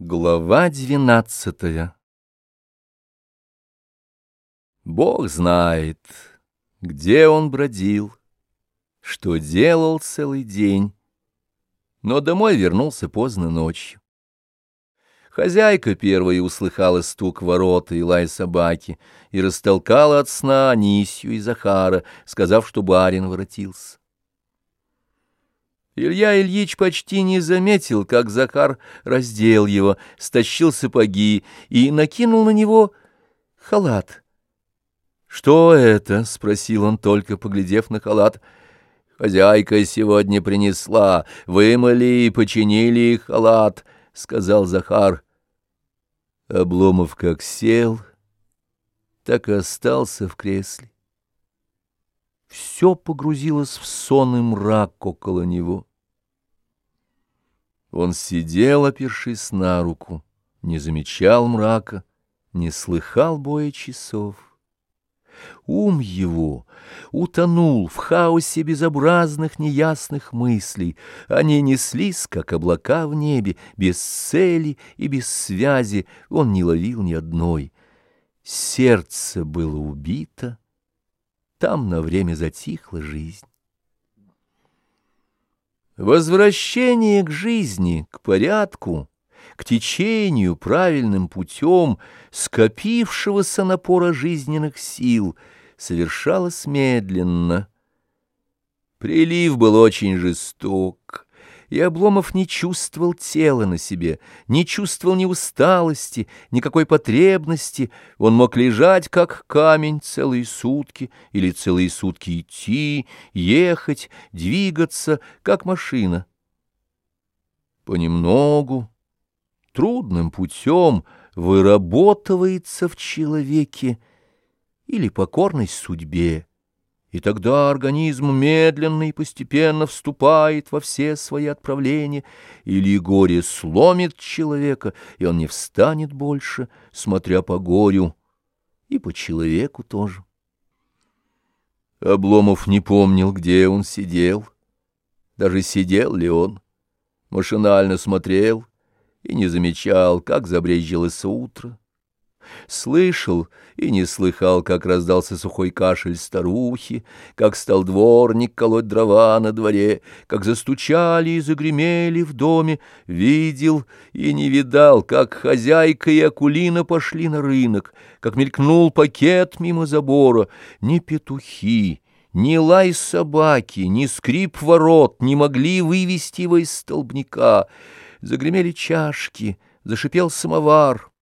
Глава двенадцатая Бог знает, где он бродил, что делал целый день, но домой вернулся поздно ночью. Хозяйка первая услыхала стук ворота и лай собаки и растолкала от сна Анисью и Захара, сказав, что барин воротился. Илья Ильич почти не заметил, как Захар раздел его, стащил сапоги и накинул на него халат. «Что это?» — спросил он, только поглядев на халат. «Хозяйка сегодня принесла, вымыли и починили халат», — сказал Захар. Обломов как сел, так и остался в кресле все погрузилось в сон и мрак около него. Он сидел, опершись на руку, не замечал мрака, не слыхал боя часов. Ум его утонул в хаосе безобразных неясных мыслей. Они неслись, как облака в небе, без цели и без связи. Он не ловил ни одной. Сердце было убито, там на время затихла жизнь. Возвращение к жизни, к порядку, к течению правильным путем скопившегося напора жизненных сил совершалось медленно. Прилив был очень жесток и Обломов не чувствовал тела на себе, не чувствовал ни усталости, никакой потребности. Он мог лежать, как камень, целые сутки, или целые сутки идти, ехать, двигаться, как машина. Понемногу, трудным путем выработывается в человеке или покорность судьбе, и тогда организм медленно и постепенно вступает во все свои отправления, или горе сломит человека, и он не встанет больше, смотря по горю, и по человеку тоже. Обломов не помнил, где он сидел, даже сидел ли он, машинально смотрел и не замечал, как забрежилось утро. Слышал и не слыхал, как раздался сухой кашель старухи, как стал дворник колоть дрова на дворе, как застучали и загремели в доме, видел и не видал, как хозяйка и Акулина пошли на рынок, как мелькнул пакет мимо забора, не петухи, ни лай собаки, ни скрип ворот не могли вывести его из столбняка. Загремели чашки, зашипел самовар —